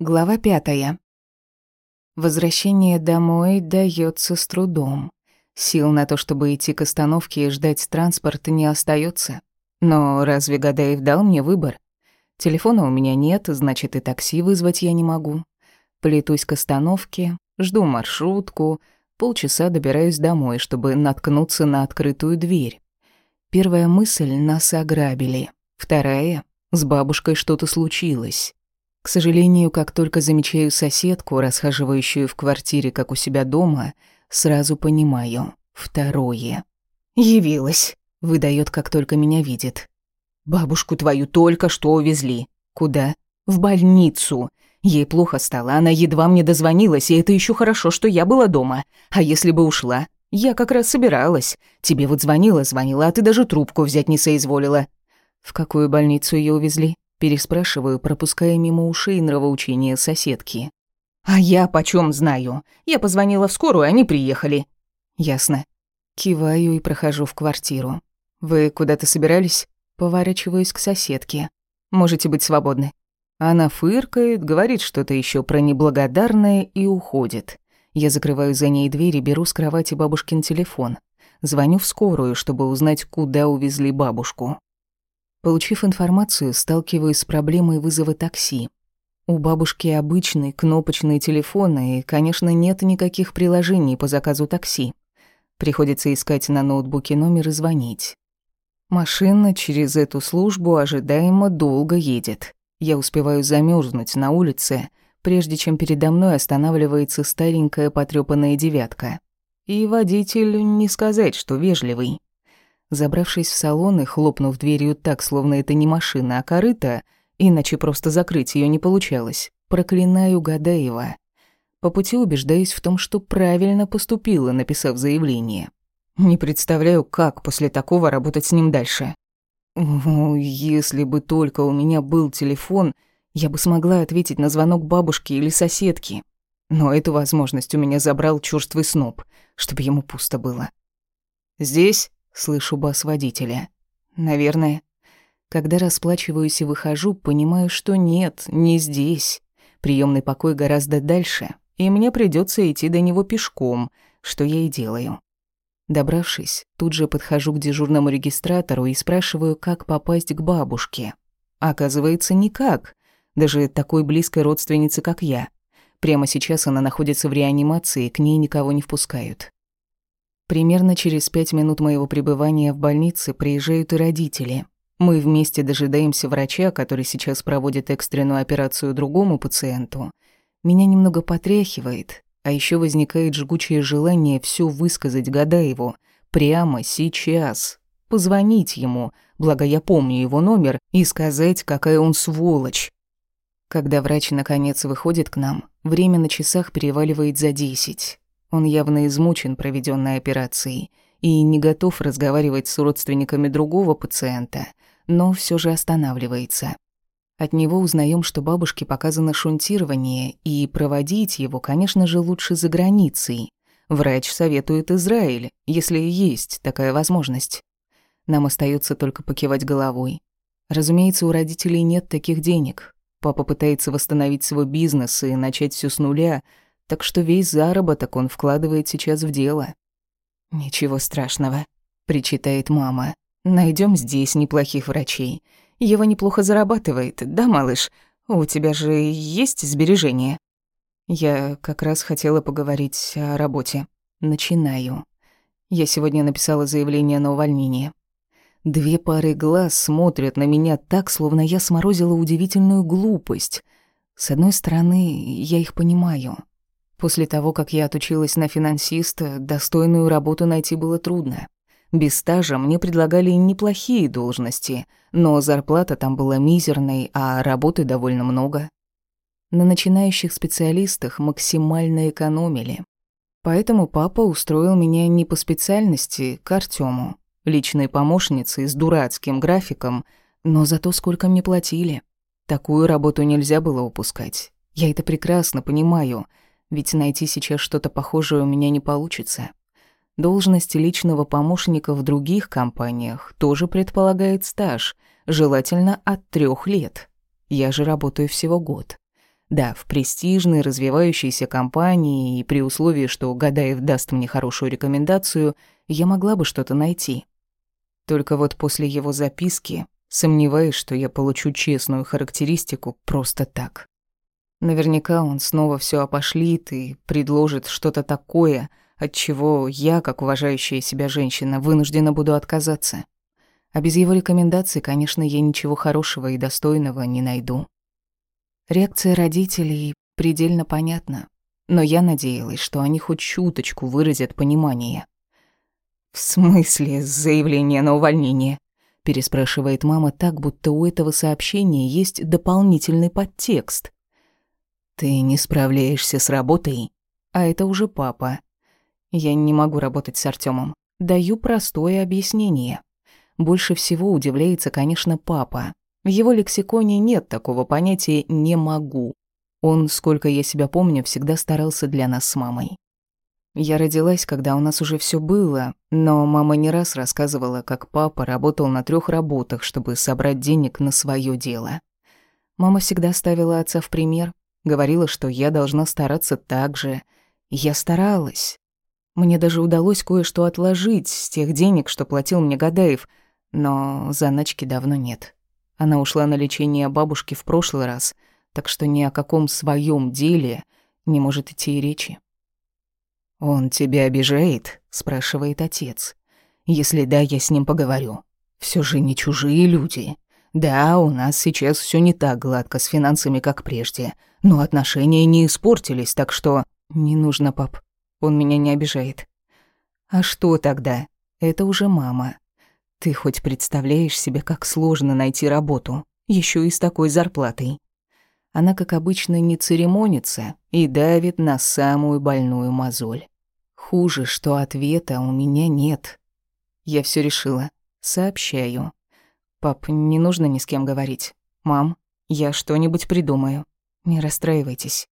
Глава пятая. Возвращение домой дается с трудом. Сил на то, чтобы идти к остановке и ждать транспорта, не остается. Но разве Гадаев дал мне выбор? Телефона у меня нет, значит, и такси вызвать я не могу. Плетусь к остановке, жду маршрутку, полчаса добираюсь домой, чтобы наткнуться на открытую дверь. Первая мысль — нас ограбили. Вторая — с бабушкой что-то случилось. К сожалению, как только замечаю соседку, расхаживающую в квартире, как у себя дома, сразу понимаю — второе. «Явилась», — выдает, как только меня видит. «Бабушку твою только что увезли. Куда?» «В больницу. Ей плохо стало, она едва мне дозвонилась, и это еще хорошо, что я была дома. А если бы ушла? Я как раз собиралась. Тебе вот звонила, звонила, а ты даже трубку взять не соизволила». «В какую больницу ее увезли?» Переспрашиваю, пропуская мимо ушей нравоучения соседки. «А я почем знаю? Я позвонила в скорую, они приехали». «Ясно». Киваю и прохожу в квартиру. «Вы куда-то собирались?» Поворачиваюсь к соседке. «Можете быть свободны». Она фыркает, говорит что-то еще про неблагодарное и уходит. Я закрываю за ней дверь и беру с кровати бабушкин телефон. Звоню в скорую, чтобы узнать, куда увезли бабушку. Получив информацию, сталкиваюсь с проблемой вызова такси. У бабушки обычный кнопочный телефон, и, конечно, нет никаких приложений по заказу такси. Приходится искать на ноутбуке номер и звонить. Машина через эту службу ожидаемо долго едет. Я успеваю замерзнуть на улице, прежде чем передо мной останавливается старенькая потрёпанная девятка. И водитель не сказать, что вежливый. Забравшись в салон и хлопнув дверью так, словно это не машина, а корыто, иначе просто закрыть ее не получалось, проклинаю Гадаева. По пути убеждаюсь в том, что правильно поступила, написав заявление. Не представляю, как после такого работать с ним дальше. О, если бы только у меня был телефон, я бы смогла ответить на звонок бабушки или соседки. Но эту возможность у меня забрал чёрствый сноб, чтобы ему пусто было. «Здесь?» Слышу бас водителя. Наверное. Когда расплачиваюсь и выхожу, понимаю, что нет, не здесь. Приемный покой гораздо дальше, и мне придется идти до него пешком, что я и делаю. Добравшись, тут же подхожу к дежурному регистратору и спрашиваю, как попасть к бабушке. Оказывается, никак. Даже такой близкой родственницы, как я. Прямо сейчас она находится в реанимации, к ней никого не впускают. Примерно через пять минут моего пребывания в больнице приезжают и родители. Мы вместе дожидаемся врача, который сейчас проводит экстренную операцию другому пациенту. Меня немного потряхивает, а еще возникает жгучее желание все высказать Гадаеву прямо сейчас. Позвонить ему, благо я помню его номер, и сказать, какая он сволочь. Когда врач наконец выходит к нам, время на часах переваливает за десять. Он явно измучен проведенной операцией и не готов разговаривать с родственниками другого пациента, но все же останавливается. От него узнаем, что бабушке показано шунтирование, и проводить его, конечно же, лучше за границей. Врач советует Израиль, если есть такая возможность. Нам остается только покивать головой. Разумеется, у родителей нет таких денег. Папа пытается восстановить свой бизнес и начать все с нуля — так что весь заработок он вкладывает сейчас в дело. «Ничего страшного», — причитает мама. Найдем здесь неплохих врачей. Ева неплохо зарабатывает, да, малыш? У тебя же есть сбережения?» Я как раз хотела поговорить о работе. Начинаю. Я сегодня написала заявление на увольнение. Две пары глаз смотрят на меня так, словно я сморозила удивительную глупость. С одной стороны, я их понимаю. После того, как я отучилась на финансиста, достойную работу найти было трудно. Без стажа мне предлагали неплохие должности, но зарплата там была мизерной, а работы довольно много. На начинающих специалистах максимально экономили. Поэтому папа устроил меня не по специальности к Артёму, личной помощницей с дурацким графиком, но зато сколько мне платили. Такую работу нельзя было упускать. Я это прекрасно понимаю — ведь найти сейчас что-то похожее у меня не получится. Должность личного помощника в других компаниях тоже предполагает стаж, желательно от трех лет. Я же работаю всего год. Да, в престижной, развивающейся компании и при условии, что Гадаев даст мне хорошую рекомендацию, я могла бы что-то найти. Только вот после его записки сомневаюсь, что я получу честную характеристику просто так. Наверняка он снова все опошлит и предложит что-то такое, от чего я, как уважающая себя женщина, вынуждена буду отказаться. А без его рекомендаций, конечно, я ничего хорошего и достойного не найду. Реакция родителей предельно понятна, но я надеялась, что они хоть чуточку выразят понимание. «В смысле заявление на увольнение?» переспрашивает мама так, будто у этого сообщения есть дополнительный подтекст. «Ты не справляешься с работой?» А это уже папа. Я не могу работать с Артемом. Даю простое объяснение. Больше всего удивляется, конечно, папа. В его лексиконе нет такого понятия «не могу». Он, сколько я себя помню, всегда старался для нас с мамой. Я родилась, когда у нас уже все было, но мама не раз рассказывала, как папа работал на трех работах, чтобы собрать денег на свое дело. Мама всегда ставила отца в пример, говорила, что я должна стараться так же. Я старалась. Мне даже удалось кое-что отложить с тех денег, что платил мне Гадаев, но заначки давно нет. Она ушла на лечение бабушки в прошлый раз, так что ни о каком своем деле не может идти и речи. «Он тебя обижает?» — спрашивает отец. «Если да, я с ним поговорю. Все же не чужие люди. Да, у нас сейчас все не так гладко с финансами, как прежде, но отношения не испортились, так что...» «Не нужно, пап. Он меня не обижает». «А что тогда? Это уже мама. Ты хоть представляешь себе, как сложно найти работу, еще и с такой зарплатой? Она, как обычно, не церемонится и давит на самую больную мозоль. Хуже, что ответа у меня нет. Я все решила. Сообщаю. Пап, не нужно ни с кем говорить. Мам, я что-нибудь придумаю. Не расстраивайтесь.